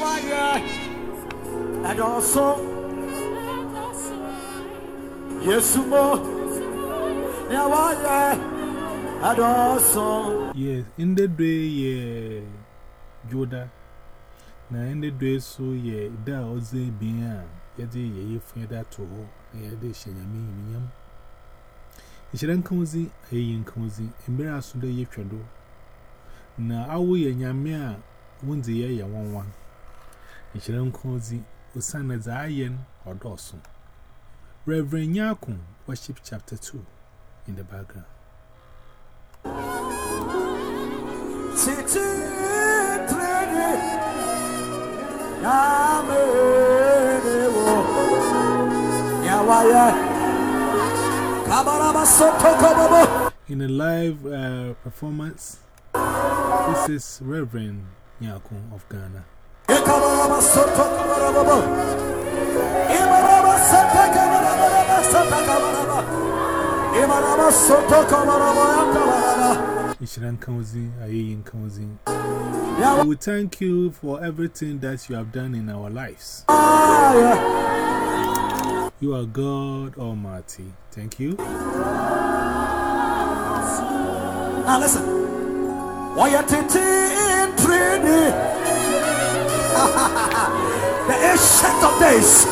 wire. And also, yes, more. Now, wire. And also, Yes, in the day, yeah, Joda. Na in the day, so yeah, da oze biya, yadi ye ye feda to ho, yadi shenyami yam. Ishiran kamuzi, a yin kamuzi, embera suda ye chado. Na awu ye nyamia, wunzi ye ya wan wan. Ishiran kamuzi, usana za ayen or dawson. Reverend Yakun, worship chapter 2 in the background. Titi treni. Yamene wo. Yawaya. Kabaraba soto kababo. In a live uh, performance, this is Reverend Nyakun of Ghana. Ishiran Kauzi, Ayin Kauzi. We thank you for everything that you have done in our lives. You are God Almighty. Thank you. Now listen. Why are you titi treni? Days.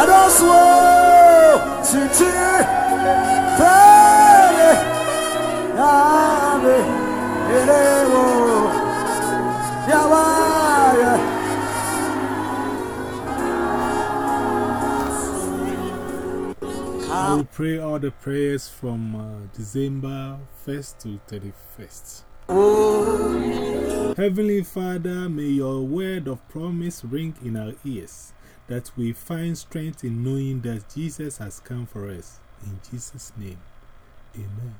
And also. I will pray all the prayers from uh, December 1st to 31st. Oh. Heavenly Father, may your word of promise ring in our ears, that we find strength in knowing that Jesus has come for us. In Jesus' name, amen.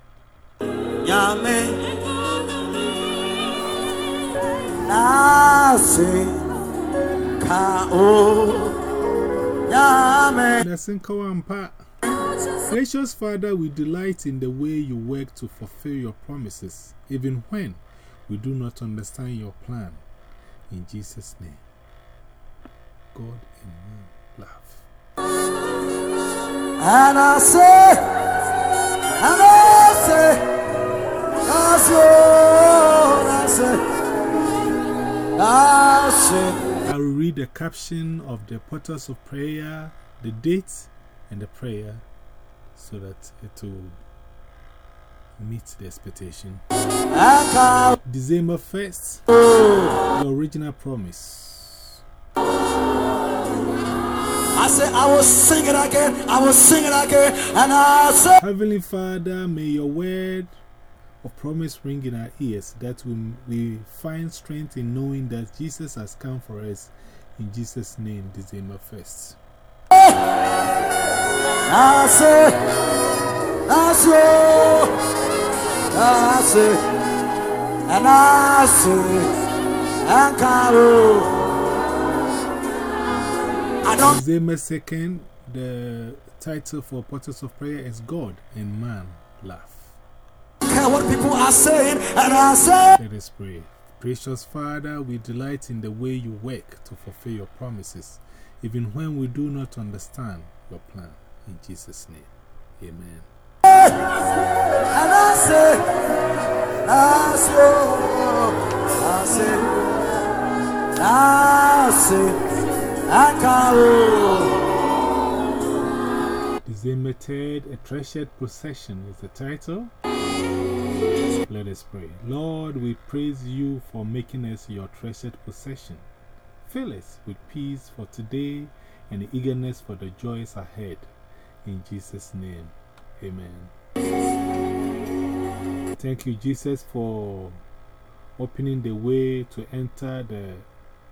Yame Nase Ka o Yame. Gracious Father, we delight in the way you work to fulfill your promises, even when we do not understand your plan. In Jesus' name, God in me, love. And I say And I say Nase Nase Nase I will read the caption of the portals of prayer, the date, and the prayer so that it will meet the expectation. December 1st, the original promise. I say I will sing it again I will sing it again And I say Heavenly Father, may your word of promise ring in our ears that we, we find strength in knowing that Jesus has come for us. In Jesus' name, December 1st. Nase, Nase, Nase, and Nase, and Caro. I don't December 2nd, the title for Portals of Prayer is God and Man Laugh. care what people are saying, and I say, Let us pray. Precious Father, we delight in the way you work to fulfill your promises, even when we do not understand your plan. In Jesus' name, amen. and I say, Nase, Nase, Nase, and Caro. December 3rd, A Treasured Possession is the title. Let us pray. Lord, we praise you for making us your treasured possession. Fill us with peace for today and eagerness for the joys ahead. In Jesus' name, amen. Thank you, Jesus, for opening the way to enter the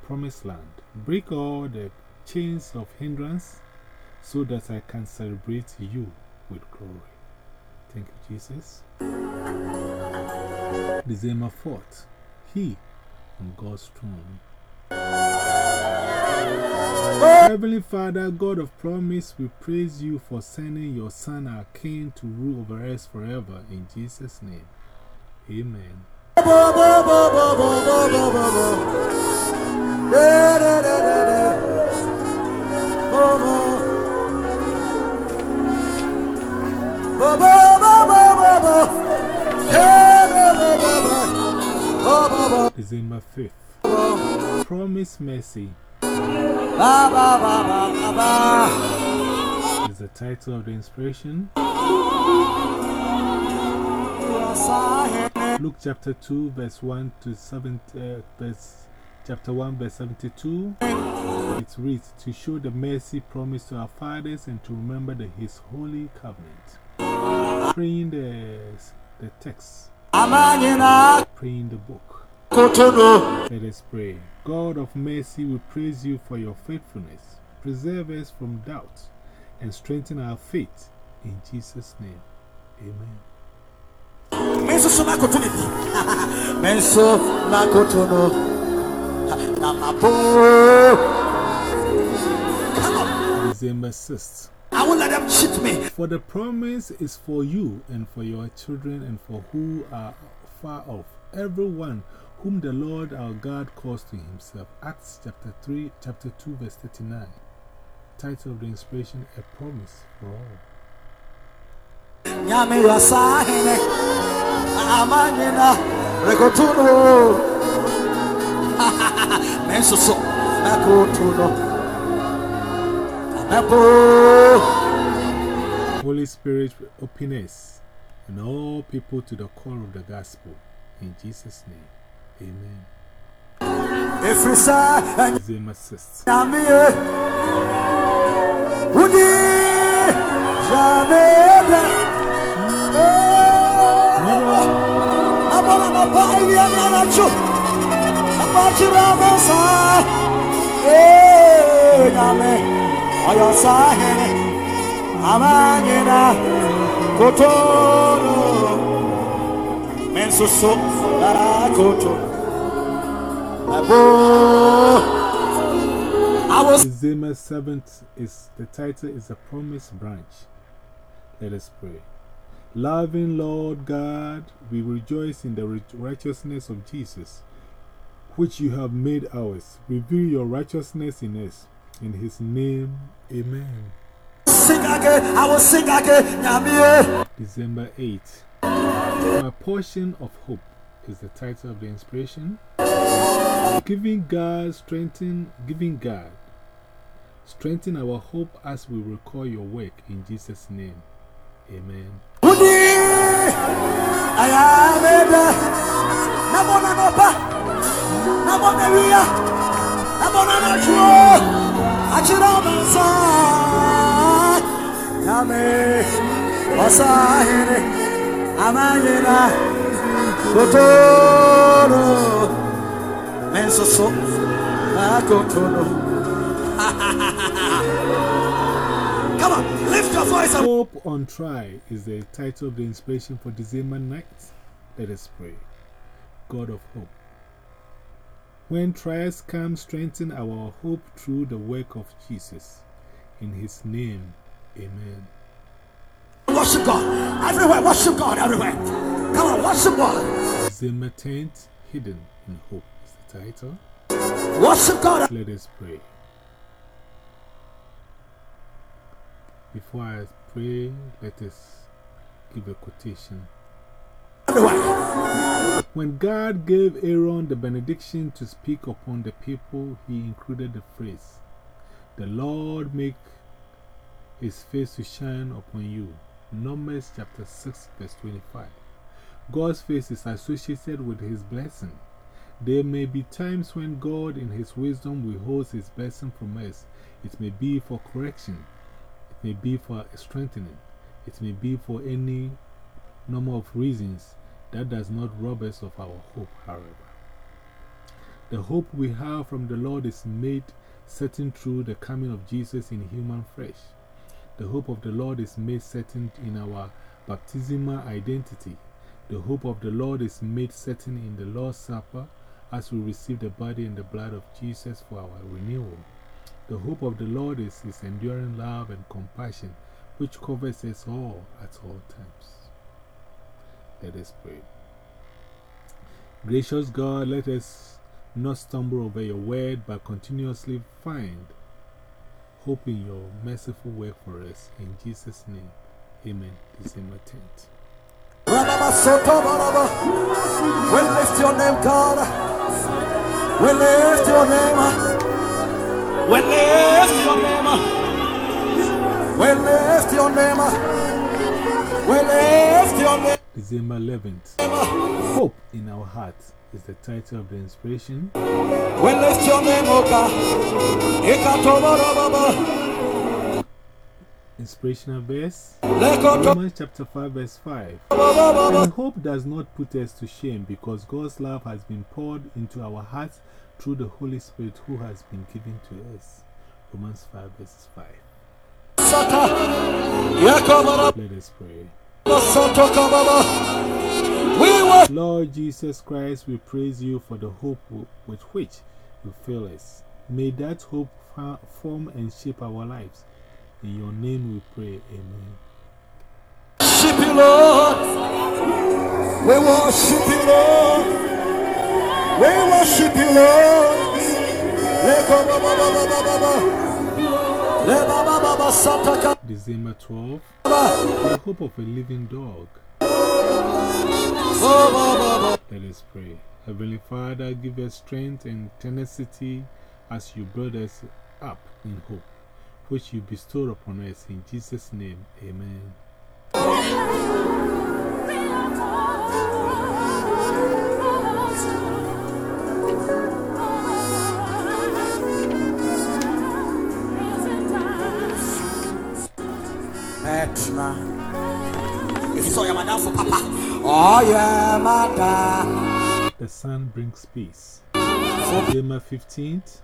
promised land. Break all the chains of hindrance so that I can celebrate you with glory. Thank you, Jesus. December 4th, He on God's throne. Ah! Heavenly Father, God of promise, we praise you for sending your Son, our King, to rule over us forever. In Jesus' name, amen. December 5th. Promise Mercy is the title of the inspiration. Luke chapter 2, verse 1 to 7, uh, verse, chapter 1, verse 72. It reads, To show the mercy promised to our fathers and to remember the, His holy covenant. Praying the, the text, praying the book. Let us pray. God of mercy, we praise you for your faithfulness. Preserve us from doubt and strengthen our faith. In Jesus' name, amen. Menso so makotono bi. Menso makotono. Namapo. Come on. December 6th. I won't let them cheat me. For the promise is for you and for your children and for who are far off, everyone whom the Lord our God calls to himself. Acts chapter 3, chapter 2, verse 39. Title of the inspiration A Promise for All. Nyame yasahene. Amanyina. Rekotono. Menso so makotono. Namapo. Holy Spirit, open us and all people to the call of the gospel. In Jesus' name. Amen. Efrisa and Zema assist. Yamie. Udi. Jameda. Abona na pa iya na na chu. Apachira mosa. Eh, name. Oyo sahene. Amanyina. Kotono. Mensuso. La kotono. I was Zema 7th is the title is a promise branch. Let us pray. Loving Lord God, we rejoice in the righteousness of Jesus, which you have made ours. Reveal your righteousness in us. In his name, amen. sing again. I will sing again. December 8th. My portion of hope is the title of the inspiration. Giving God, strengthen, giving God, strengthen our hope as we recall your work in Jesus' name. Amen. Udi. Mensoso. Ah, Akotono. Come on, lift your voice and Hope on Try is the title of the inspiration for December night. Let us pray. God of hope. When trials come, strengthen our hope through the work of Jesus. In his name, amen. Worship God. Everywhere, worship God everywhere. Come on, worship God. December 10th, Hidden in Hope is the title. Worship God Let us pray. Before I pray, let us give a quotation. When God gave Aaron the benediction to speak upon the people, he included the phrase, The Lord make his face to shine upon you. Numbers chapter 6, verse 25. God's face is associated with his blessing. There may be times when God, in his wisdom, withholds his blessing from us. It may be for correction, it may be for strengthening, it may be for any number of reasons. That does not rob us of our hope, however. The hope we have from the Lord is made certain through the coming of Jesus in human flesh. The hope of the Lord is made certain in our baptismal identity. The hope of the Lord is made certain in the Lord's Supper as we receive the body and the blood of Jesus for our renewal. The hope of the Lord is His enduring love and compassion, which covers us all at all times. Let us pray. Gracious God, let us not stumble over your word, but continuously find hope in your merciful work for us. In Jesus' name, Amen. December 10th. We lift your name, God. We lift your name. We lift your name. We lift your name. We lift your name. December 11th. Hope in Our Hearts is the title of the inspiration. We lift your name, O Inspirational verse Romans chapter 5, verse 5. And hope does not put us to shame because God's love has been poured into our hearts through the Holy Spirit who has been given to us. Romans 5, verse 5. Let us pray. Soto kababa. We worship Lord Jesus Christ, we praise you for the hope with which you fill us. May that hope form and shape our lives. In your name we pray. Amen. you, Lord. We worship you, Lord. We worship you, Lord. December 12th, the hope of a living dog. Let us pray. Heavenly Father, give us strength and tenacity as you build us up in hope, which you bestowed upon us. In Jesus' name, amen. The sun brings peace. December 15th,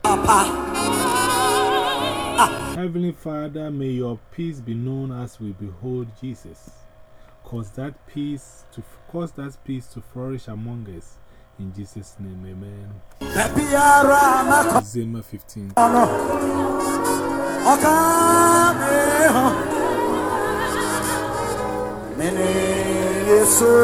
Heavenly Father, may your peace be known as we behold Jesus. Cause that peace to cause that peace to flourish among us. In Jesus' name, amen. Pepiara. December 15th. Mene Yesu.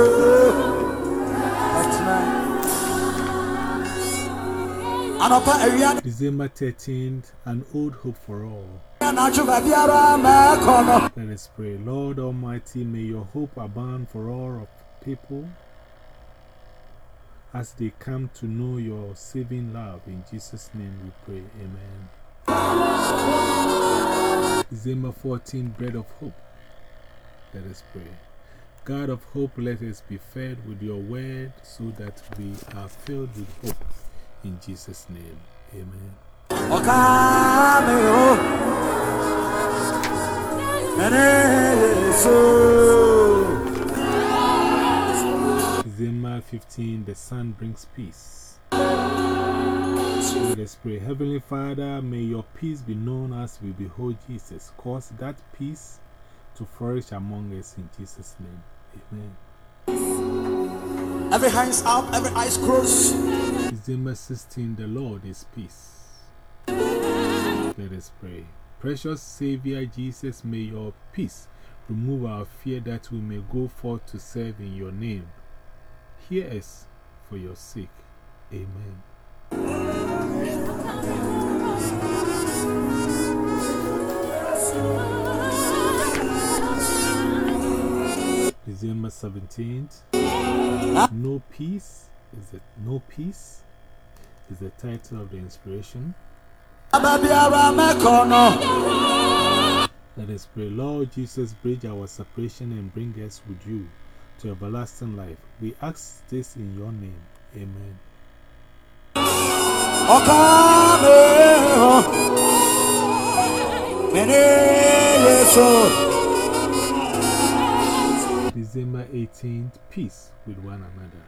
December 13th, an old hope for all. na chuva biara mako no. Let us pray. Lord Almighty, may your hope abound for all of people as they come to know your saving love. In Jesus' name we pray. Amen. December 14th, bread of hope. Let us pray. God of hope, let us be fed with your word so that we are filled with hope. In Jesus' name, amen. Okameho. Mene Yesu. December 15, the sun brings peace. Let us pray. Heavenly Father, may your peace be known as we behold Jesus. Cause that peace to flourish among us in Jesus' name. Amen. Every hands up, every eyes closed. December 16, the Lord is peace. Let us pray. Precious Savior Jesus, may your peace remove our fear that we may go forth to serve in your name. Hear us for your sake. Amen. December 17th. No Peace is it No Peace is the title of the inspiration. Ababiara meko no. Let us pray, Lord Jesus, bridge our separation and bring us with you to everlasting life. We ask this in your name. Amen. Okameho. Oh. December 18th, Peace with one another.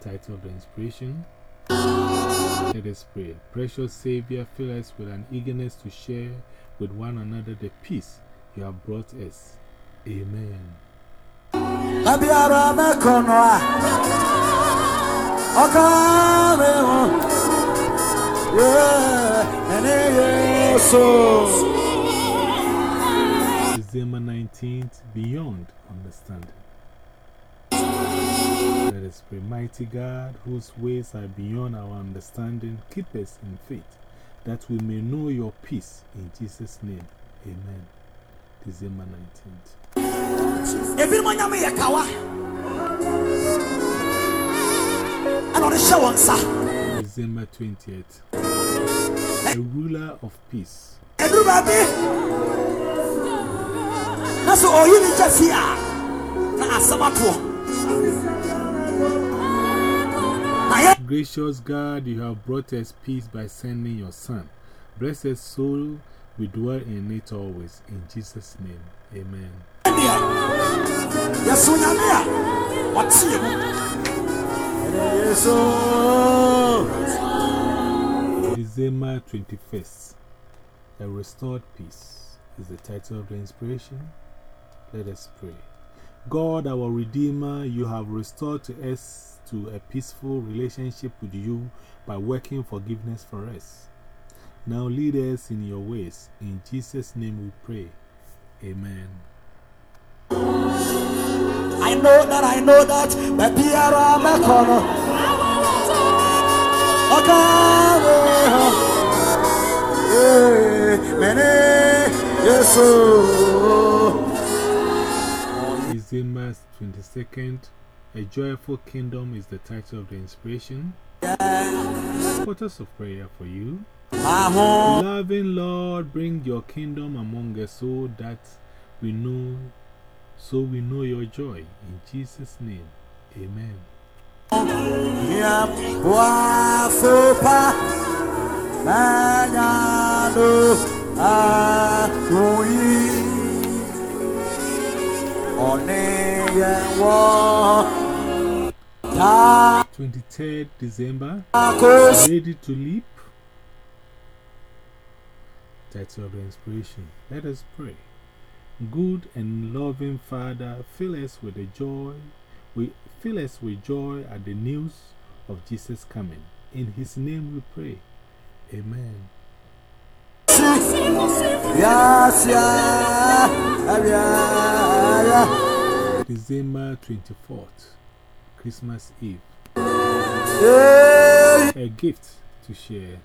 Title of the inspiration. Let us pray. Precious Savior, fill us with an eagerness to share with one another the peace you have brought us. Amen. December 19th, beyond understanding. Let us pray, mighty God, whose ways are beyond our understanding, keep us in faith, that we may know your peace. In Jesus' name, amen. December 19th. December 20th, a ruler of peace. That's all you need to see. Na asamato. Gracious God, you have brought us peace by sending your Son. Blessed soul, we dwell in it always. In Jesus' name, amen. December 21st, A Restored Peace is the title of the inspiration. Let us pray. God, our Redeemer, you have restored to us to a peaceful relationship with you by working forgiveness for us. Now lead us in your ways. In Jesus' name we pray. Amen. I know that, I know that, but Piara Makono. December 22nd, A Joyful Kingdom is the title of the inspiration. Portals of prayer for you. Loving Lord, bring your kingdom among us so that we know, so we know your joy. In Jesus' name, amen. Twenty-third December, ready to leap. Title of the inspiration. Let us pray. Good and loving Father, fill us with the joy. We fill us with joy at the news of Jesus coming. In His name we pray. Amen. Yes, yeah. December 24th, Christmas Eve. A gift to share.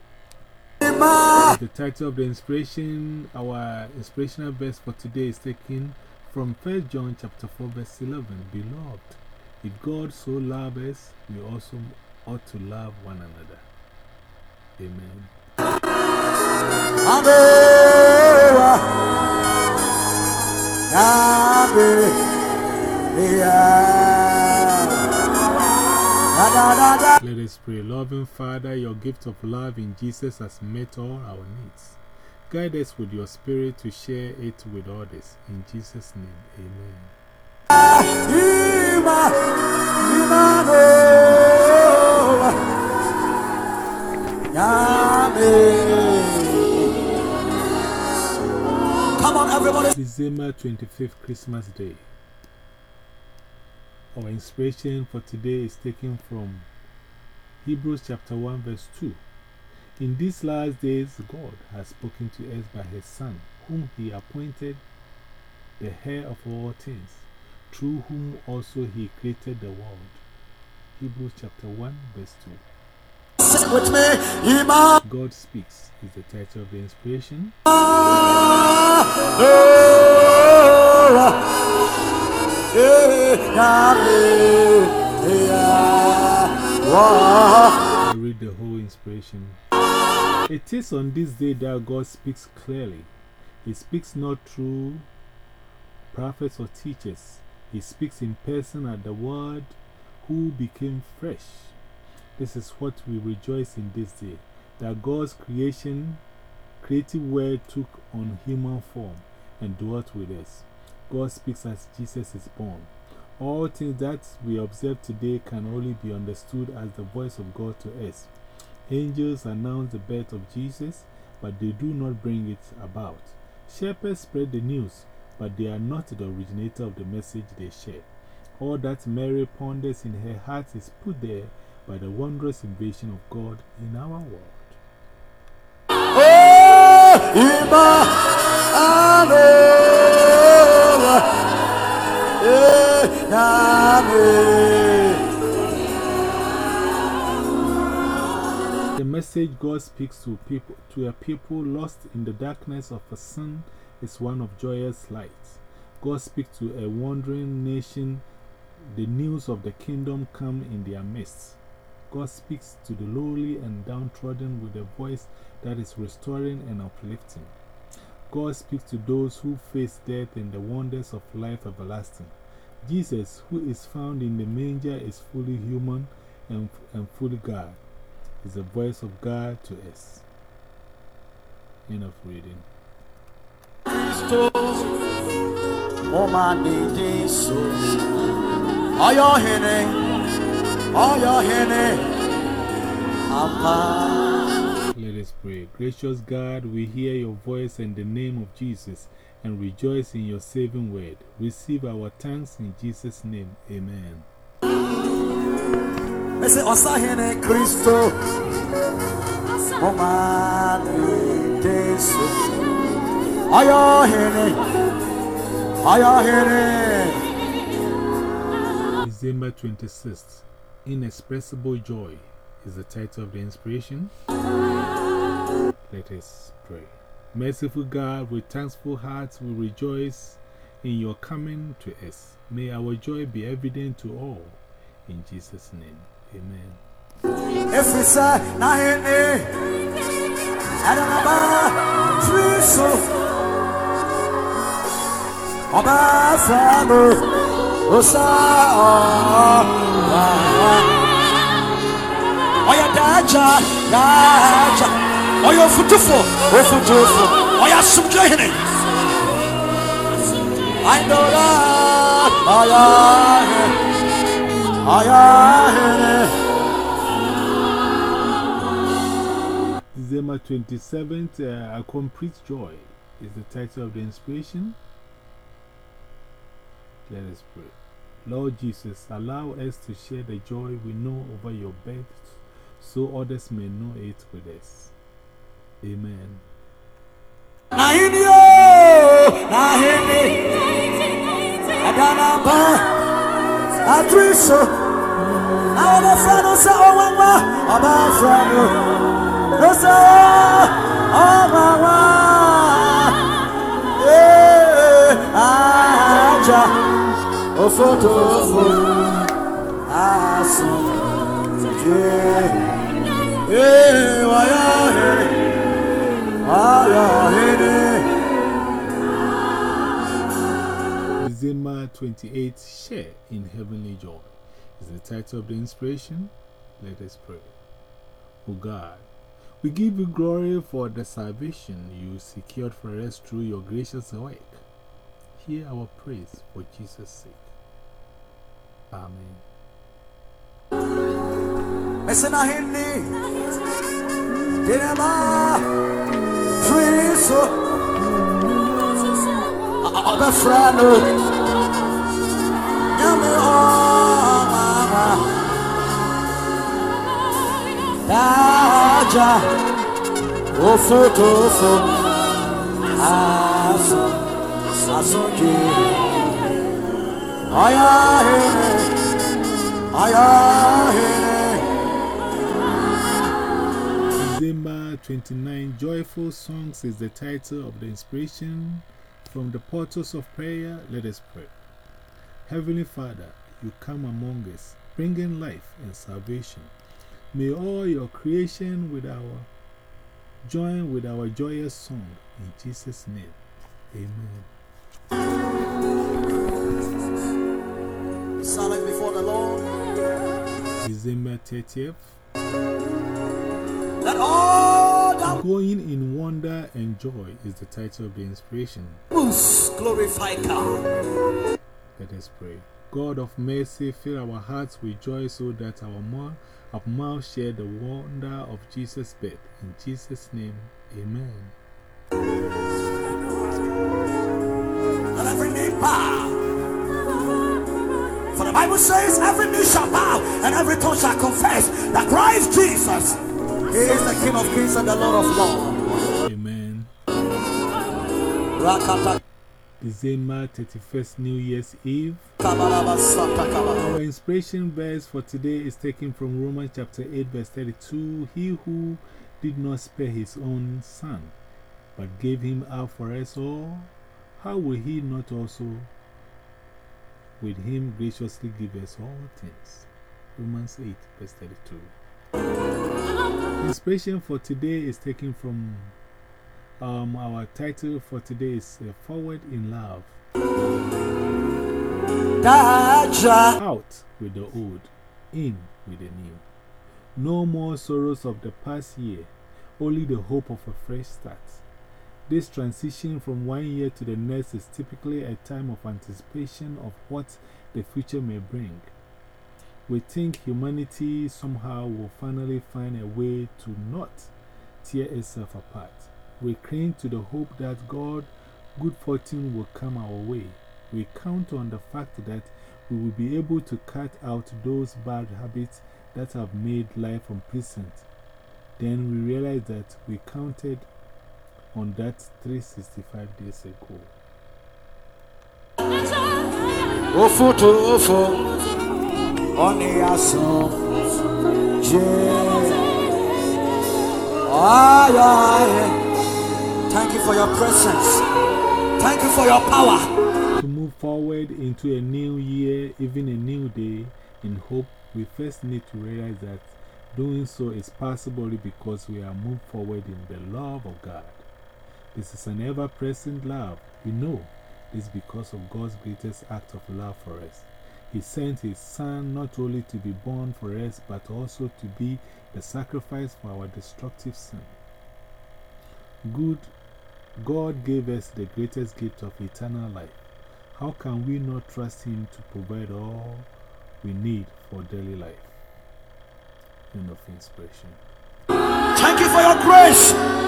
The title of the inspiration, our inspirational verse for today is taken from 1 John chapter 4 verse 11. Beloved, if God so loves us, we also ought to love one another. Amen. Let us pray. Loving Father, your gift of love in Jesus has met all our needs. Guide us with your spirit to share it with others. In Jesus' name, amen. on, December 25th, Christmas Day. Our inspiration for today is taken from Hebrews chapter 1, verse 2. In these last days, God has spoken to us by His Son, whom He appointed the heir of all things, through whom also He created the world. Hebrews chapter 1, verse 2. With me, God Speaks is the title of the inspiration. I read the whole inspiration. It is on this day that God speaks clearly. He speaks not through prophets or teachers. He speaks in person at the Word who became flesh. This is what we rejoice in this day that God's creation, creative word took on human form and dwelt with us. God speaks as Jesus is born. All things that we observe today can only be understood as the voice of God to us. Angels announce the birth of Jesus, but they do not bring it about. Shepherds spread the news, but they are not the originator of the message they share. All that Mary ponders in her heart is put there by the wondrous invasion of God in our world. The message God speaks to people to a people lost in the darkness of a sin is one of joyous light. God speaks to a wandering nation, the news of the kingdom come in their midst. God speaks to the lowly and downtrodden with a voice that is restoring and uplifting. God speaks to those who face death and the wonders of life everlasting. Jesus, who is found in the manger, is fully human and, and fully God, is the voice of God to us. End of reading. Let us pray. Gracious God, we hear your voice in the name of Jesus and rejoice in your saving word. Receive our thanks in Jesus' name. Amen. Mese osahene Kristo Ayo hene Ayo hene December 26th Inexpressible Joy is the title of the inspiration. Let us pray. Merciful God, with thankful hearts we rejoice in your coming to us. May our joy be evident to all. In Jesus' name, amen. Adanaba Triso Oba Fano December 27th, uh, A Complete Joy is the title of the inspiration. Let us pray. Lord Jesus, allow us to share the joy we know over your birth so others may know it with us. Amen. Nahinio, nahini, adanaba, atriso, awa frano sa December 28th, Share in Heavenly Joy is the title of the inspiration. Let us pray. O God, we give you glory for the salvation you secured for us through your gracious work. Hear our praise for Jesus' sake. Amen. Daja Aso Asoji Aya Hene Aya Hene December 29 Joyful Songs is the title of the inspiration. From the portals of prayer, let us pray. Heavenly Father, you come among us, bringing life and salvation. May all your creation with our join with our joyous song in Jesus' name. Amen. December 30th. That Going in wonder and joy is the title of the inspiration. glorify God. Let us pray. God of mercy, fill our hearts with joy so that our mouth, our mouth share the wonder of Jesus' birth. In Jesus' name, amen. For the Bible says, every knee shall bow and every tongue shall confess that Christ Jesus he is the King of kings and the Lord of lords. Amen. December 31st, New Year's Eve. Our inspiration verse for today is taken from Romans chapter 8, verse 32. He who did not spare his own son, but gave him up for us all, how will he not also with him graciously give us all things? Romans 8, verse 32. Inspiration for today is taken from um, our title for today is uh, Forward in Love. Out with the old, in with the new. No more sorrows of the past year, only the hope of a fresh start. This transition from one year to the next is typically a time of anticipation of what the future may bring. We think humanity somehow will finally find a way to not tear itself apart we cling to the hope that God, good fortune will come our way. We count on the fact that we will be able to cut out those bad habits that have made life unpleasant. Then we realize that we counted on that 365 days ago. Ofo to ofo, on the aso, Thank you for your presence. Thank you for your power. To move forward into a new year, even a new day, in hope, we first need to realize that doing so is possible because we are moved forward in the love of God. This is an ever present love. We know this because of God's greatest act of love for us. He sent His Son not only to be born for us, but also to be the sacrifice for our destructive sin. Good God gave us the greatest gift of eternal life. How can we not trust Him to provide all we need for daily life? End of inspiration. Thank you for your grace.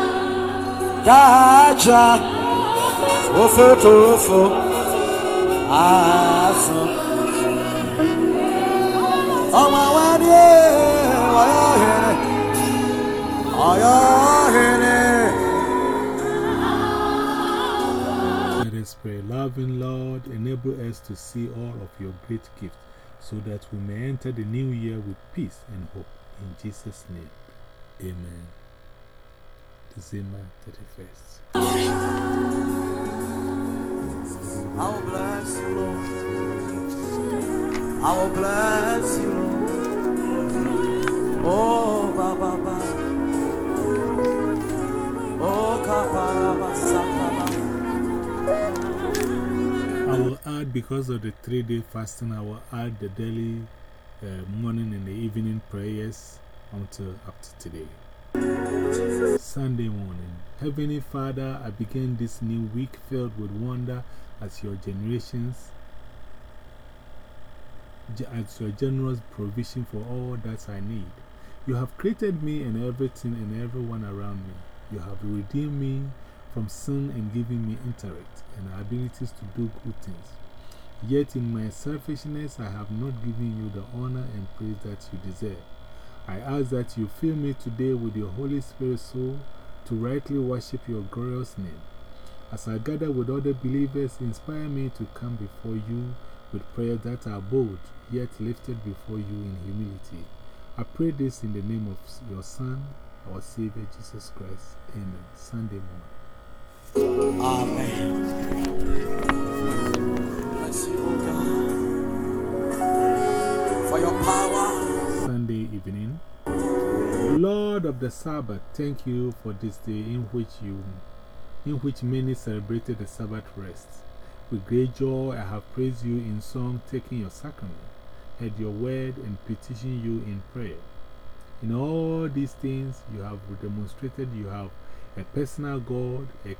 Ọyọ hẹrẹ. pray. Loving Lord, enable us to see all of your great gifts so that we may enter the new year with peace and hope. In Jesus' name, Amen. December 31st. I will bless you, Lord. I will bless you, Lord. Oh, Baba, Baba. Oh, Kapara, Santa, I will add, because of the three day fasting, I will add the daily uh, morning and the evening prayers until up to today. Sunday morning. Heavenly Father, I begin this new week filled with wonder as your generations, as your generous provision for all that I need. You have created me and everything and everyone around me. You have redeemed me from sin and given me intellect and abilities to do good things. Yet in my selfishness, I have not given you the honor and praise that you deserve. I ask that you fill me today with your Holy Spirit soul to rightly worship your glorious name. As I gather with other believers, inspire me to come before you with prayers that are bold, yet lifted before you in humility. I pray this in the name of your Son, our Savior Jesus Christ. Amen. Sunday morning. Amen. For your power. Lord of the Sabbath, thank you for this day in which you, in which many celebrated the Sabbath rest. With great joy, I have praised you in song, taking your sacrament, heard your word, and petitioned you in prayer. In all these things, you have demonstrated you have a personal God, a,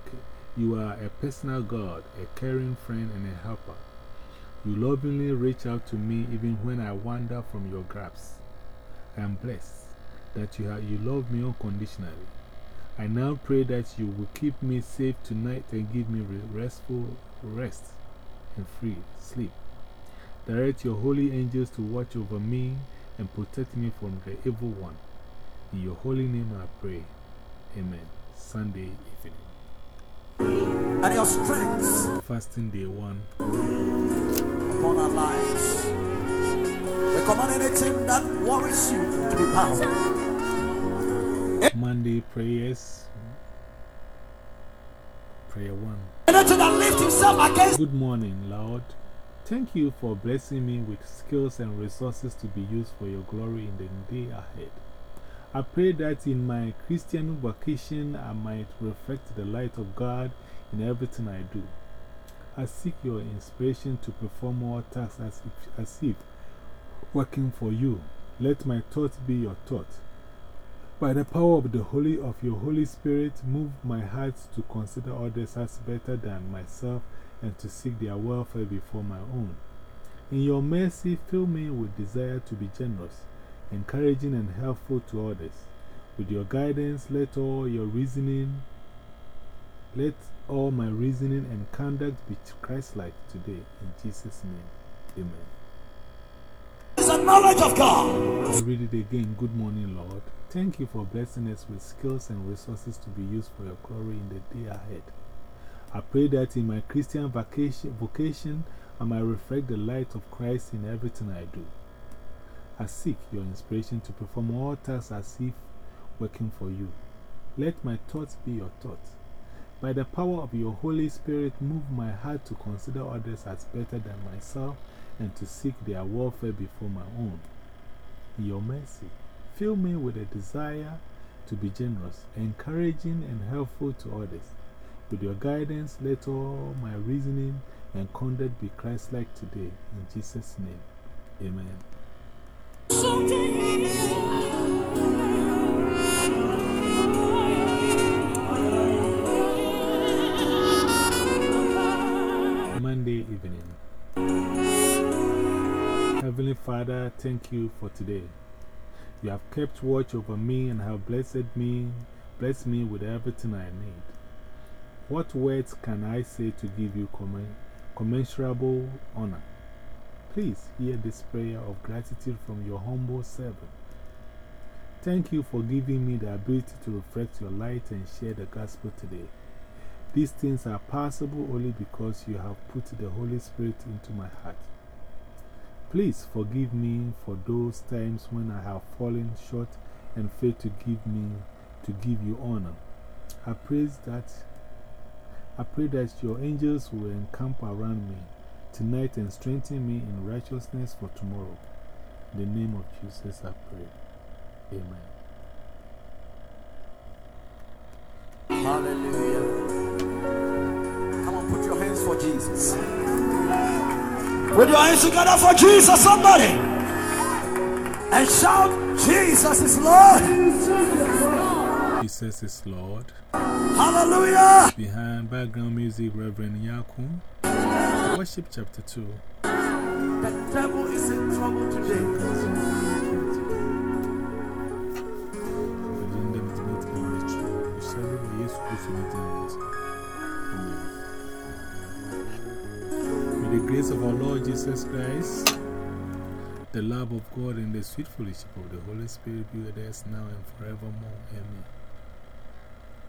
you are a personal God, a caring friend, and a helper. You lovingly reach out to me even when I wander from your grasp. I am blessed that you, have, you love me unconditionally. I now pray that you will keep me safe tonight and give me restful rest and free sleep. Direct your holy angels to watch over me and protect me from the evil one. In your holy name I pray. Amen. Sunday evening. and your strength Fasting day one. upon our lives. We command anything that worries you to be bound. Monday prayers. Prayer one. Anything that lifts himself against Good morning, Lord. Thank you for blessing me with skills and resources to be used for your glory in the day ahead. I pray that in my Christian vocation I might reflect the light of God in everything I do. I seek your inspiration to perform more tasks as if, as if working for you. Let my thoughts be your thoughts. By the power of the Holy of your Holy Spirit, move my heart to consider others as better than myself and to seek their welfare before my own. In your mercy, fill me with desire to be generous, encouraging, and helpful to others. With your guidance, let all your reasoning, let all my reasoning and conduct be Christ-like today. In Jesus' name, amen. It's a knowledge of God. I read it again. Good morning, Lord. Thank you for blessing us with skills and resources to be used for your glory in the day ahead. I pray that in my Christian vocation, vocation I might reflect the light of Christ in everything I do. I seek your inspiration to perform all tasks as if working for you. Let my thoughts be your thoughts. By the power of your Holy Spirit, move my heart to consider others as better than myself and to seek their welfare before my own. In your mercy, fill me with a desire to be generous, encouraging, and helpful to others. With your guidance, let all my reasoning and conduct be Christ like today. In Jesus' name, amen. Monday evening. Heavenly Father, thank you for today. You have kept watch over me and have blessed me, blessed me with everything I need. What words can I say to give you commensurable honor? Please hear this prayer of gratitude from your humble servant. Thank you for giving me the ability to reflect your light and share the gospel today. These things are possible only because you have put the Holy Spirit into my heart. Please forgive me for those times when I have fallen short and failed to give me to give you honor. I praise that I pray that your angels will encamp around me tonight and strengthen me in righteousness for tomorrow. In the name of Jesus I pray. Amen. Hallelujah. Come on, put your hands for Jesus. With your hands together for Jesus, somebody. And shout, Jesus is Lord. Jesus is Lord. Hallelujah. Behind background music, Reverend Yakum. Worship chapter 2. The devil is in trouble today. Agenda Ultimate grace of our Lord Jesus Christ, the love of God, and the sweet fellowship of the Holy Spirit be with us now and forevermore. Amen.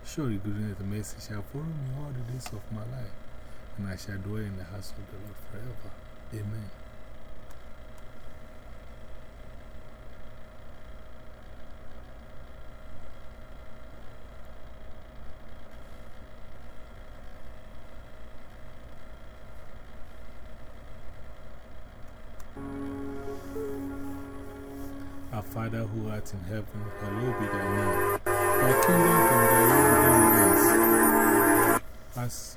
Surely goodness and mercy shall follow me all the days of my life, and I shall dwell in the house of the Lord forever. Amen. Father who art in heaven, hallowed be thy name. Thy kingdom come, thy will be done on earth. As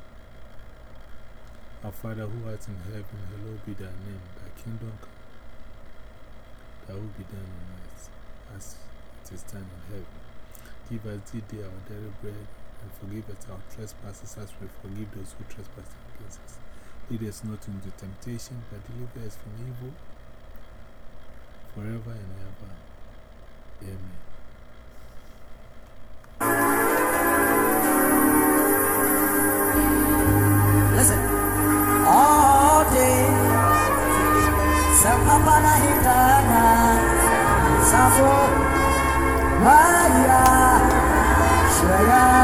our Father who art in heaven, hallowed be thy name. Thy kingdom come, thy will be done on earth as it is done in heaven. Give us this day our daily bread, and forgive us our trespasses as we forgive those who trespass against us. Lead us not into temptation, but deliver us from evil forever and ever. Amen. Listen. All day. Sapapana hitana. Safo. Maya. Shaya.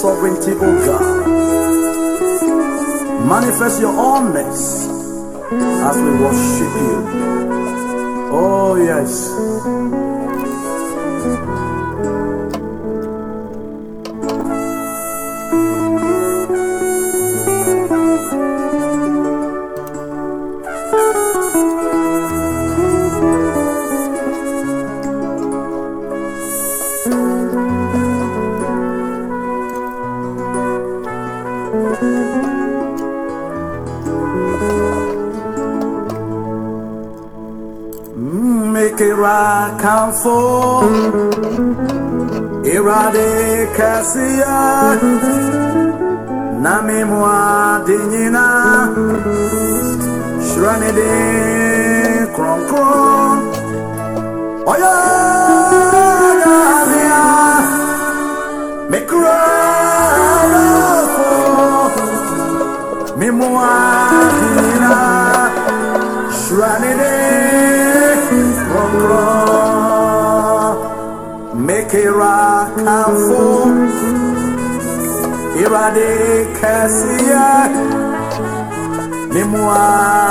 sovereignty, O God. Manifest your oneness as we worship you. Oh, yes. downfall. Irade Cassia Namimwa Dinina Shranide Kron Kron Oya Gazia Mikra Mimwa kira kafu, irade de ne limwa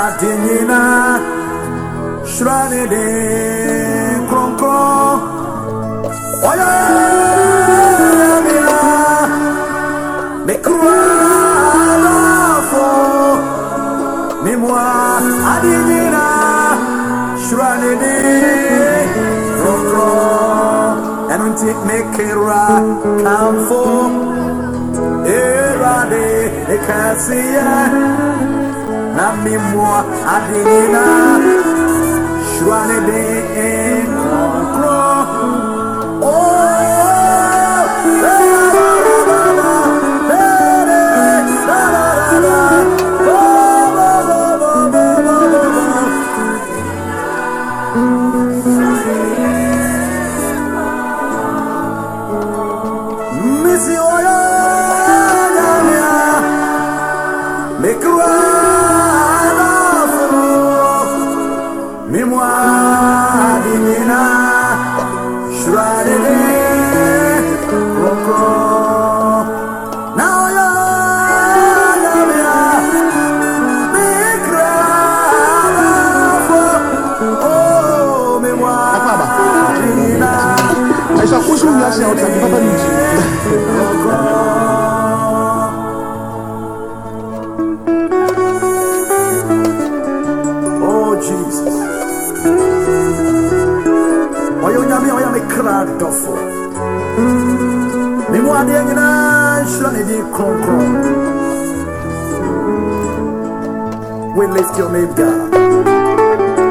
ade nyina hyira ne de kronkron ɔyɛ nti mekera kamfo erade ekasiya na mimwa adinina shwane de your name god.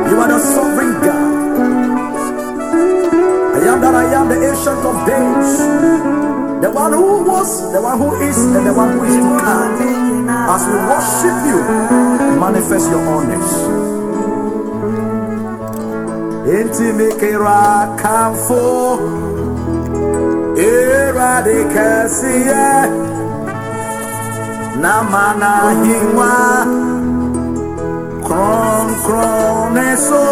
You are the sovereign god. I am that i am the ancient of days. The one who was the one who is and the one who is to come. As we worship you manifest your honors. Intimikera kamfo Erade kasiye Namana hingwa Kron kron eso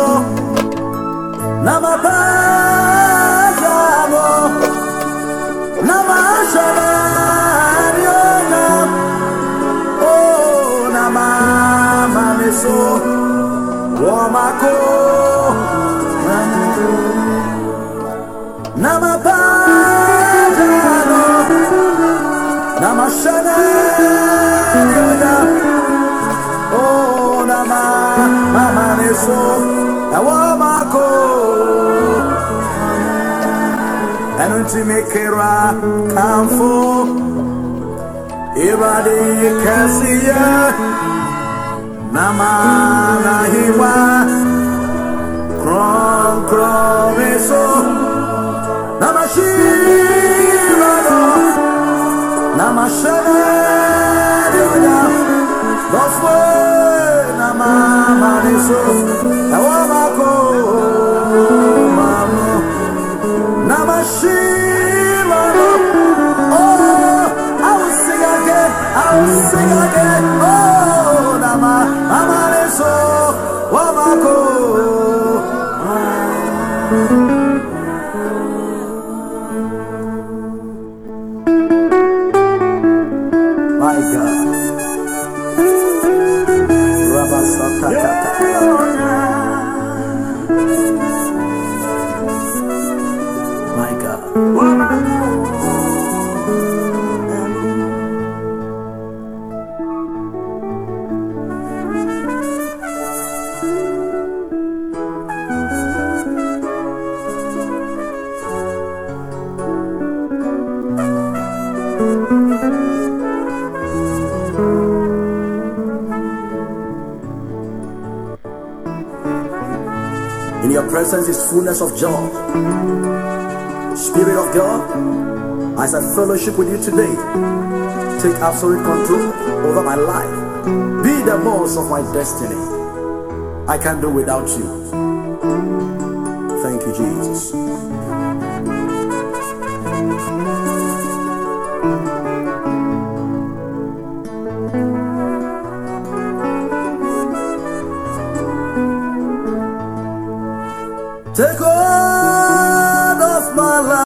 ntimekera kamfo ibade kasiya namanahiwa kronkromeso namashirano namashenedioda doswe namamaniso sing again. Fullness of joy. Spirit of God, as I fellowship with you today, take absolute control over my life. Be the boss of my destiny. I can't do without you. You,